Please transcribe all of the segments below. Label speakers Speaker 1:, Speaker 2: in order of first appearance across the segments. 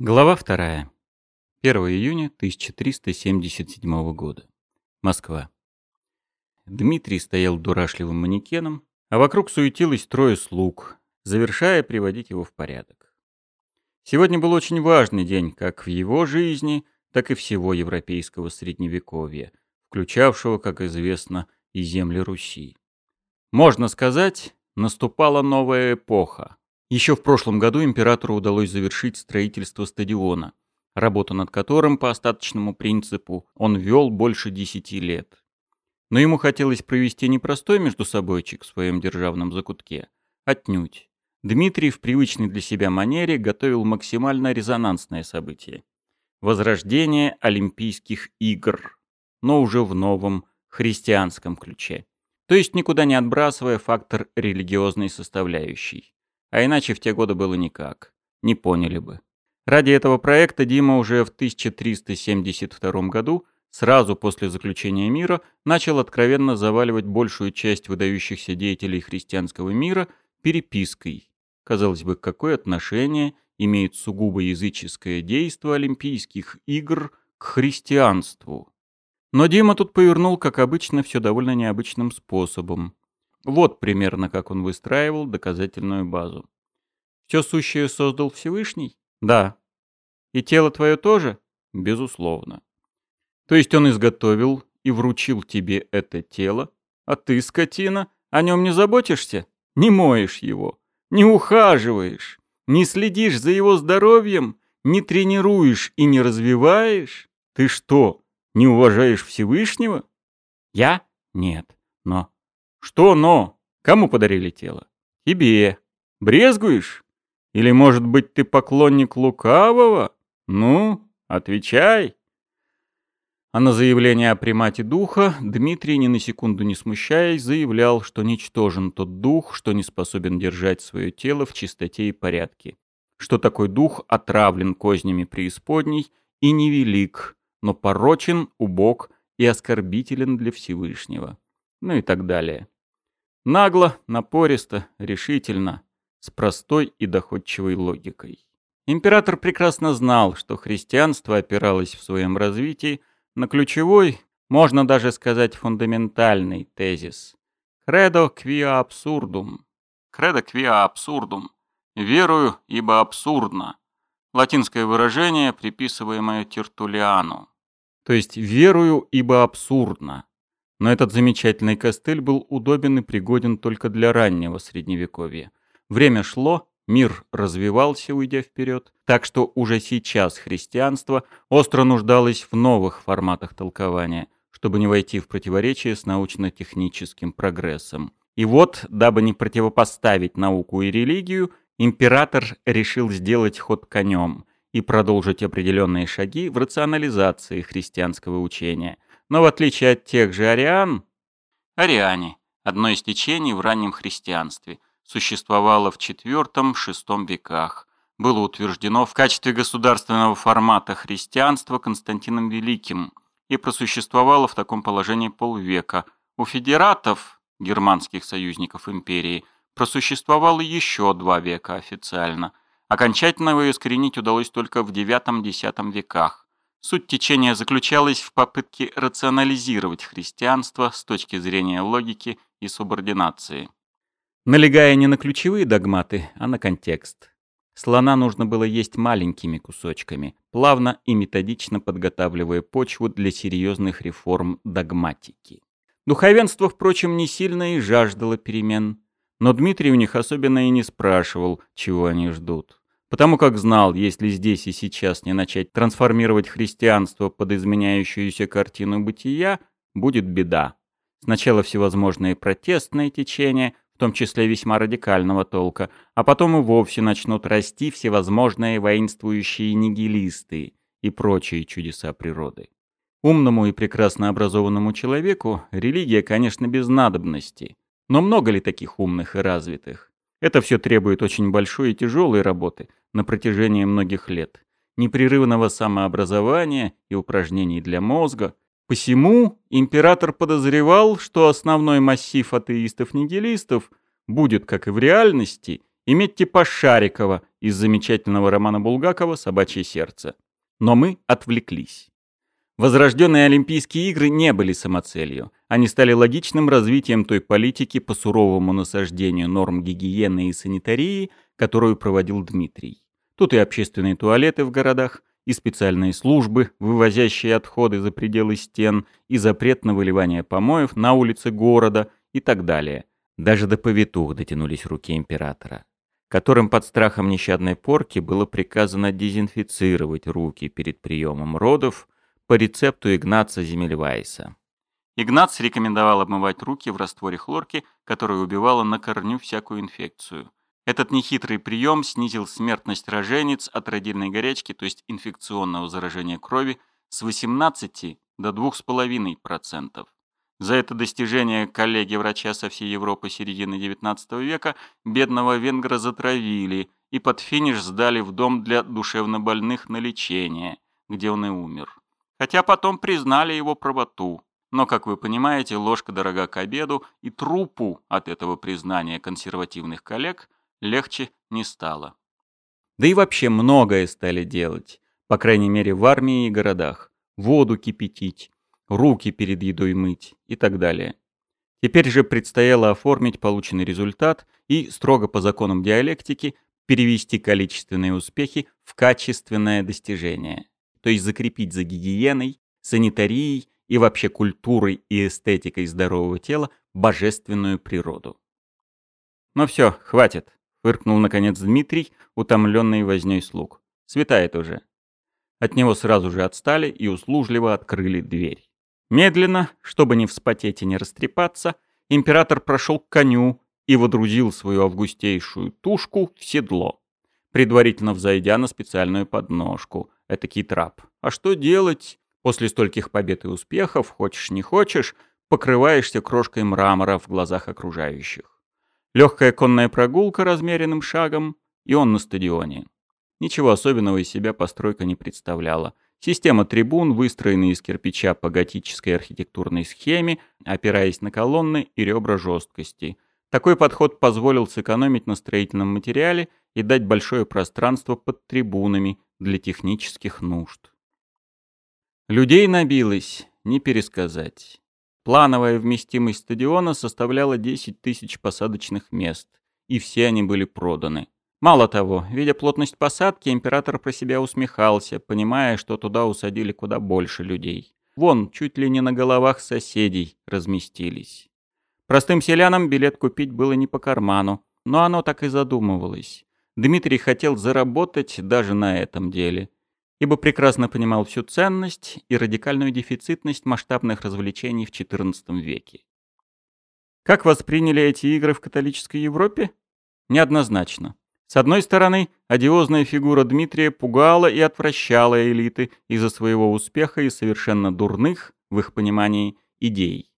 Speaker 1: Глава 2. 1 июня 1377 года. Москва. Дмитрий стоял дурашливым манекеном, а вокруг суетилось трое слуг, завершая приводить его в порядок. Сегодня был очень важный день как в его жизни, так и всего европейского средневековья, включавшего, как известно, и земли Руси. Можно сказать, наступала новая эпоха, еще в прошлом году императору удалось завершить строительство стадиона, работу над которым по остаточному принципу он вел больше десяти лет. Но ему хотелось провести не простой междусобойчик в своем державном закутке, отнюдь. Дмитрий в привычной для себя манере готовил максимально резонансное событие. Возрождение Олимпийских игр, но уже в новом христианском ключе. То есть никуда не отбрасывая фактор религиозной составляющей. А иначе в те годы было никак. Не поняли бы. Ради этого проекта Дима уже в 1372 году, сразу после заключения мира, начал откровенно заваливать большую часть выдающихся деятелей христианского мира перепиской. Казалось бы, какое отношение имеет сугубо языческое действо Олимпийских игр к христианству? Но Дима тут повернул, как обычно, все довольно необычным способом. Вот примерно как он выстраивал доказательную базу. Все сущее создал Всевышний? Да. И тело твое тоже? Безусловно. То есть он изготовил и вручил тебе это тело, а ты, скотина, о нем не заботишься? Не моешь его, не ухаживаешь, не следишь за его здоровьем, не тренируешь и не развиваешь? Ты что, не уважаешь Всевышнего? Я? Нет. Но что «но»? Кому подарили тело? Тебе. Брезгуешь? Или, может быть, ты поклонник лукавого? Ну, отвечай. А на заявление о примате духа Дмитрий, ни на секунду не смущаясь, заявлял, что ничтожен тот дух, что не способен держать свое тело в чистоте и порядке, что такой дух отравлен кознями преисподней и невелик, но порочен, убог и оскорбителен для Всевышнего. Ну и так далее. Нагло, напористо, решительно, с простой и доходчивой логикой. Император прекрасно знал, что христианство опиралось в своем развитии на ключевой, можно даже сказать фундаментальный тезис «Credo quia absurdum». «Credo quia absurdum» — «верую, ибо абсурдно». Латинское выражение, приписываемое Тертулиану. То есть «верую, ибо абсурдно». Но этот замечательный костыль был удобен и пригоден только для раннего средневековья. Время шло, мир развивался, уйдя вперед, так что уже сейчас христианство остро нуждалось в новых форматах толкования, чтобы не войти в противоречие с научно-техническим прогрессом. И вот, дабы не противопоставить науку и религию, император решил сделать ход конем и продолжить определенные шаги в рационализации христианского учения, но в отличие от тех же ариан, ариане – одно из течений в раннем христианстве, существовало в IV-VI веках, было утверждено в качестве государственного формата христианства Константином Великим и просуществовало в таком положении полвека. У федератов, германских союзников империи, просуществовало еще два века официально. Окончательно его искоренить удалось только в IX-X веках. Суть течения заключалась в попытке рационализировать христианство с точки зрения логики и субординации. Налегая не на ключевые догматы, а на контекст. Слона нужно было есть маленькими кусочками, плавно и методично подготавливая почву для серьезных реформ догматики. Духовенство, впрочем, не сильно и жаждало перемен, но Дмитрий у них особенно и не спрашивал, чего они ждут потому как знал, если здесь и сейчас не начать трансформировать христианство под изменяющуюся картину бытия, будет беда. Сначала всевозможные протестные течения, в том числе весьма радикального толка, а потом и вовсе начнут расти всевозможные воинствующие нигилисты и прочие чудеса природы. Умному и прекрасно образованному человеку религия, конечно, без надобности. Но много ли таких умных и развитых? Это все требует очень большой и тяжелой работы на протяжении многих лет, непрерывного самообразования и упражнений для мозга. Посему император подозревал, что основной массив атеистов-нигилистов будет, как и в реальности, и Метти Пашарикова из замечательного романа Булгакова «Собачье сердце». Но мы отвлеклись. Возрожденные Олимпийские игры не были самоцелью. Они стали логичным развитием той политики по суровому насаждению норм гигиены и санитарии, которую проводил Дмитрий. Тут и общественные туалеты в городах, и специальные службы, вывозящие отходы за пределы стен, и запрет на выливание помоев на улице города и так далее. Даже до повитух дотянулись руки императора, которым под страхом нещадной порки было приказано дезинфицировать руки перед приемом родов по рецепту Игнаца Земельвайса. Игнац рекомендовал обмывать руки в растворе хлорки, которая убивала на корню всякую инфекцию. Этот нехитрый прием снизил смертность роженец от родильной горячки, то есть инфекционного заражения крови, с 18 до 2,5%. За это достижение коллеги-врача со всей Европы середины XIX века бедного венгра затравили и под финиш сдали в дом для душевнобольных на лечение, где он и умер. Хотя потом признали его правоту. Но, как вы понимаете, ложка дорога к обеду, и трупу от этого признания консервативных коллег легче не стало. Да и вообще многое стали делать, по крайней мере в армии и городах. Воду кипятить, руки перед едой мыть и так далее. Теперь же предстояло оформить полученный результат и, строго по законам диалектики, перевести количественные успехи в качественное достижение, то есть закрепить за гигиеной, санитарией и вообще культурой и эстетикой здорового тела божественную природу. Но все, хватит. Фыркнул, наконец, Дмитрий, утомленный вознёй слуг. «Светает уже». От него сразу же отстали и услужливо открыли дверь. Медленно, чтобы не вспотеть и не растрепаться, император прошел к коню и водрузил свою августейшую тушку в седло, предварительно взойдя на специальную подножку, этакий трап. А что делать? После стольких побед и успехов, хочешь не хочешь, покрываешься крошкой мрамора в глазах окружающих. Легкая конная прогулка размеренным шагом, и он на стадионе. Ничего особенного из себя постройка не представляла. Система трибун, выстроенная из кирпича по готической архитектурной схеме, опираясь на колонны и ребра жесткости. Такой подход позволил сэкономить на строительном материале и дать большое пространство под трибунами для технических нужд. Людей набилось, не пересказать. Плановая вместимость стадиона составляла 10 тысяч посадочных мест, и все они были проданы. Мало того, видя плотность посадки, император про себя усмехался, понимая, что туда усадили куда больше людей. Вон, чуть ли не на головах соседей разместились. Простым селянам билет купить было не по карману, но оно так и задумывалось. Дмитрий хотел заработать даже на этом деле ибо прекрасно понимал всю ценность и радикальную дефицитность масштабных развлечений в XIV веке. Как восприняли эти игры в католической Европе? Неоднозначно. С одной стороны, одиозная фигура Дмитрия пугала и отвращала элиты из-за своего успеха и совершенно дурных, в их понимании, идей.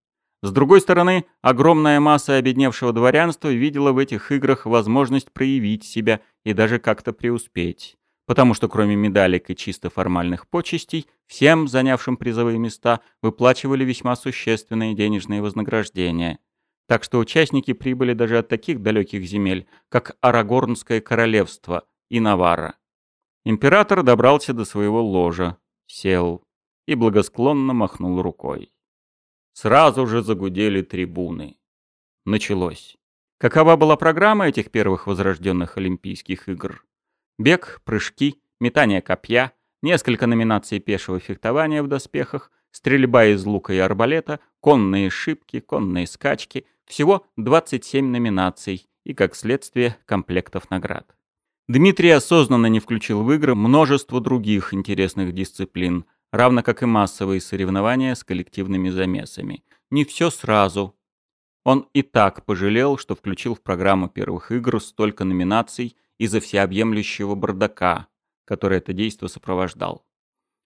Speaker 1: С другой стороны, огромная масса обедневшего дворянства видела в этих играх возможность проявить себя и даже как-то преуспеть потому что кроме медалек и чисто формальных почестей, всем, занявшим призовые места, выплачивали весьма существенные денежные вознаграждения. Так что участники прибыли даже от таких далеких земель, как Арагорнское королевство и Наварра. Император добрался до своего ложа, сел и благосклонно махнул рукой. Сразу же загудели трибуны. Началось. Какова была программа этих первых возрожденных Олимпийских игр? Бег, прыжки, метание копья, несколько номинаций пешего фехтования в доспехах, стрельба из лука и арбалета, конные шибки, конные скачки. Всего 27 номинаций и, как следствие, комплектов наград. Дмитрий осознанно не включил в игры множество других интересных дисциплин, равно как и массовые соревнования с коллективными замесами. Не все сразу. Он и так пожалел, что включил в программу первых игр столько номинаций из-за всеобъемлющего бардака, который это действо сопровождал.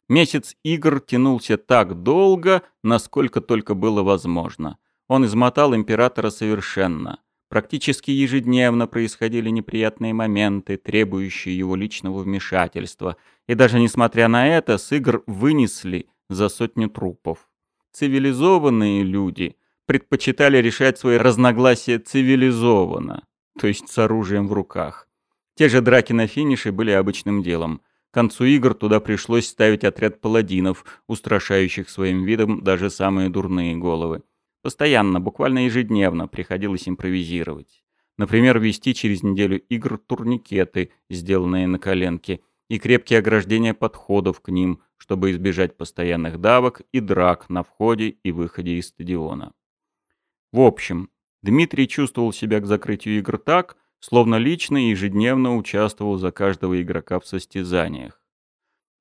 Speaker 1: Месяц игр тянулся так долго, насколько только было возможно. Он измотал императора совершенно. Практически ежедневно происходили неприятные моменты, требующие его личного вмешательства. И даже несмотря на это, с игр вынесли за сотню трупов. Цивилизованные люди предпочитали решать свои разногласия цивилизованно то есть с оружием в руках. Те же драки на финише были обычным делом. К концу игр туда пришлось ставить отряд паладинов, устрашающих своим видом даже самые дурные головы. Постоянно, буквально ежедневно приходилось импровизировать. Например, вести через неделю игр турникеты, сделанные на коленке, и крепкие ограждения подходов к ним, чтобы избежать постоянных давок и драк на входе и выходе из стадиона. В общем, Дмитрий чувствовал себя к закрытию игр так, словно лично и ежедневно участвовал за каждого игрока в состязаниях.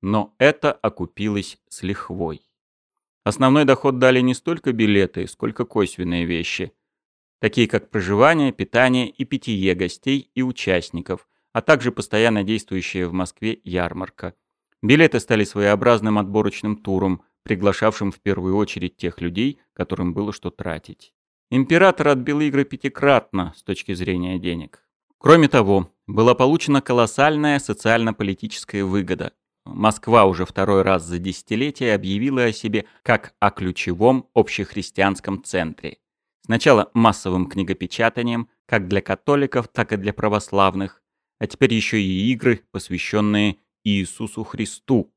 Speaker 1: Но это окупилось с лихвой. Основной доход дали не столько билеты, сколько косвенные вещи, такие как проживание, питание и питье гостей и участников, а также постоянно действующая в Москве ярмарка. Билеты стали своеобразным отборочным туром, приглашавшим в первую очередь тех людей, которым было что тратить. Император отбил игры пятикратно с точки зрения денег. Кроме того, была получена колоссальная социально-политическая выгода. Москва уже второй раз за десятилетие объявила о себе как о ключевом общехристианском центре. Сначала массовым книгопечатанием, как для католиков, так и для православных, а теперь еще и игры, посвященные Иисусу Христу.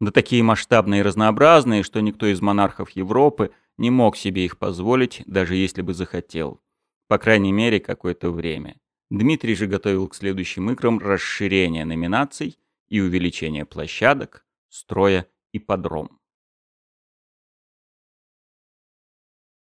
Speaker 1: Да такие масштабные и разнообразные, что никто из монархов Европы не мог себе их позволить, даже если бы захотел. По крайней мере, какое-то время. Дмитрий же готовил к следующим играм расширение номинаций и увеличение площадок, строя и подром.